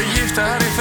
blod